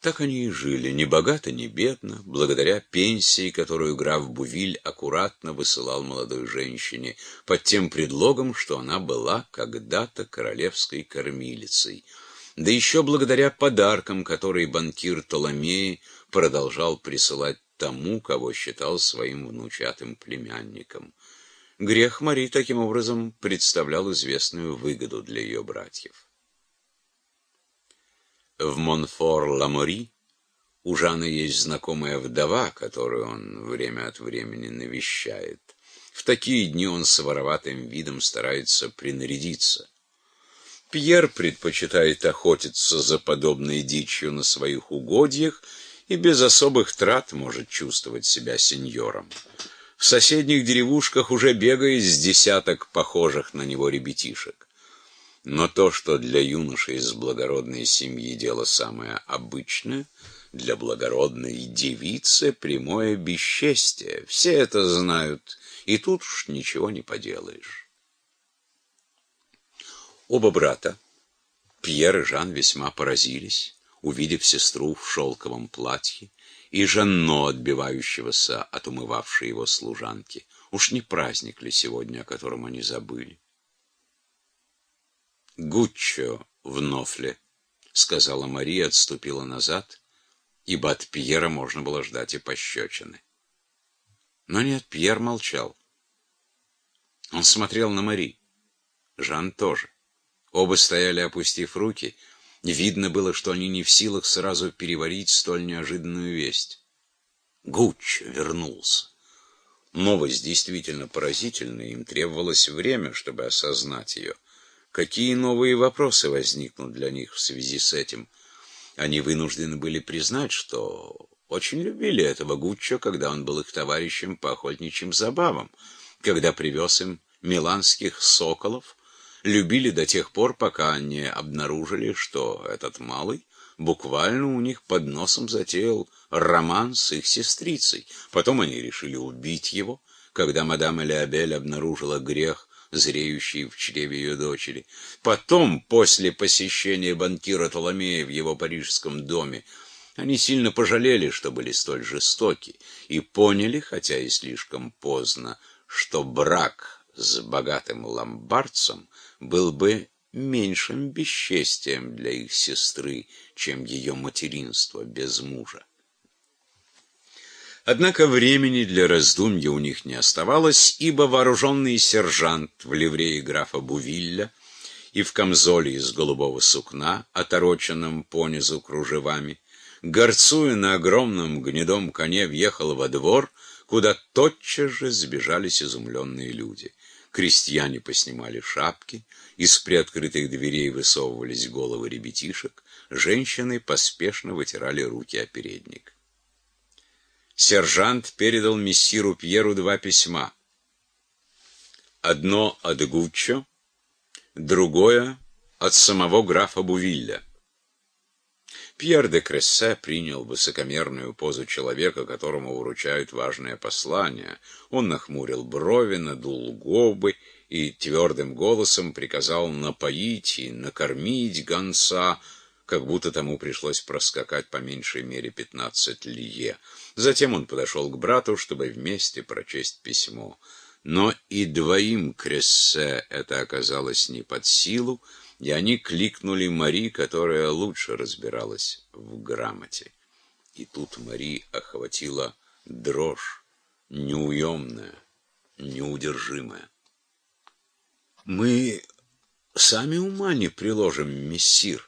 Так они и жили, ни богато, ни бедно, благодаря пенсии, которую граф Бувиль аккуратно высылал молодой женщине, под тем предлогом, что она была когда-то королевской кормилицей, да еще благодаря подаркам, которые банкир Толомей продолжал присылать тому, кого считал своим внучатым племянником. Грех Мари таким образом представлял известную выгоду для ее братьев. В Монфор-Ламори у Жана есть знакомая вдова, которую он время от времени навещает. В такие дни он с вороватым видом старается принарядиться. Пьер предпочитает охотиться за подобной дичью на своих угодьях и без особых трат может чувствовать себя сеньором. В соседних деревушках уже бегает с десяток похожих на него ребятишек. Но то, что для юноши из благородной семьи дело самое обычное, для благородной девицы прямое бесчестие. Все это знают, и тут уж ничего не поделаешь. Оба брата, Пьер и Жан, весьма поразились, увидев сестру в шелковом платье и Жанно, отбивающегося от умывавшей его служанки. Уж не праздник ли сегодня, о котором они забыли? Гуччо в Нофле, — сказала Мария, отступила назад, ибо от Пьера можно было ждать и пощечины. Но нет, Пьер молчал. Он смотрел на Мари. Жан тоже. Оба стояли, опустив руки. Видно было, что они не в силах сразу переварить столь неожиданную весть. Гуччо вернулся. Новость действительно поразительная, им требовалось время, чтобы осознать ее. Какие новые вопросы возникнут для них в связи с этим? Они вынуждены были признать, что очень любили этого Гуччо, когда он был их товарищем по охотничьим забавам, когда привез им миланских соколов, любили до тех пор, пока не обнаружили, что этот малый буквально у них под носом затеял роман с их сестрицей. Потом они решили убить его, когда мадам Элеобель обнаружила грех, зреющий в чреве ее дочери. Потом, после посещения банкира Толомея в его парижском доме, они сильно пожалели, что были столь жестоки, и поняли, хотя и слишком поздно, что брак с богатым ломбардцем был бы меньшим бесчестием для их сестры, чем ее материнство без мужа. Однако времени для раздумья у них не оставалось, ибо вооруженный сержант в ливрее графа Бувилля и в камзоле из голубого сукна, отороченном понизу кружевами, горцуя на огромном гнедом коне, въехал во двор, куда тотчас же сбежались изумленные люди. Крестьяне поснимали шапки, из приоткрытых дверей высовывались головы ребятишек, женщины поспешно вытирали руки о передник сержант передал мессиру Пьеру два письма. Одно от Гуччо, другое от самого графа Бувилля. Пьер де Крессе принял высокомерную позу человека, которому вручают важное послание. Он нахмурил брови, надул губы и твердым голосом приказал напоить и накормить гонца, как будто тому пришлось проскакать по меньшей мере пятнадцать лье. Затем он подошел к брату, чтобы вместе прочесть письмо. Но и двоим Крессе это оказалось не под силу, и они кликнули Мари, которая лучше разбиралась в грамоте. И тут Мари охватила дрожь, неуемная, неудержимая. «Мы сами ума не приложим, мессир»,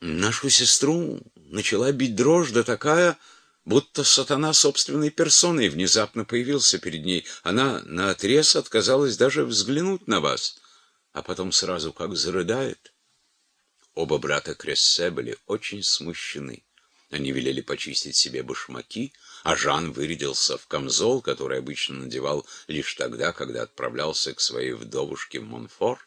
Нашу сестру начала бить дрожь, да такая, будто сатана собственной персоной внезапно появился перед ней. Она наотрез отказалась даже взглянуть на вас, а потом сразу как зарыдает. Оба брата Крессе были очень смущены. Они велели почистить себе башмаки, а Жан вырядился в камзол, который обычно надевал лишь тогда, когда отправлялся к своей вдовушке в Монфор.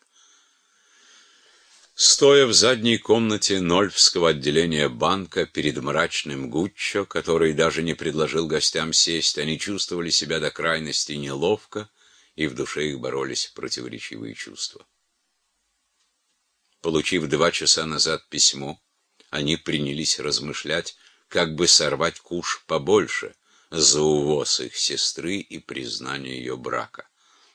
Стоя в задней комнате Нольфского отделения банка перед мрачным Гуччо, который даже не предложил гостям сесть, они чувствовали себя до крайности неловко, и в душе их боролись противоречивые чувства. Получив два часа назад письмо, они принялись размышлять, как бы сорвать куш побольше за увоз их сестры и признание ее брака.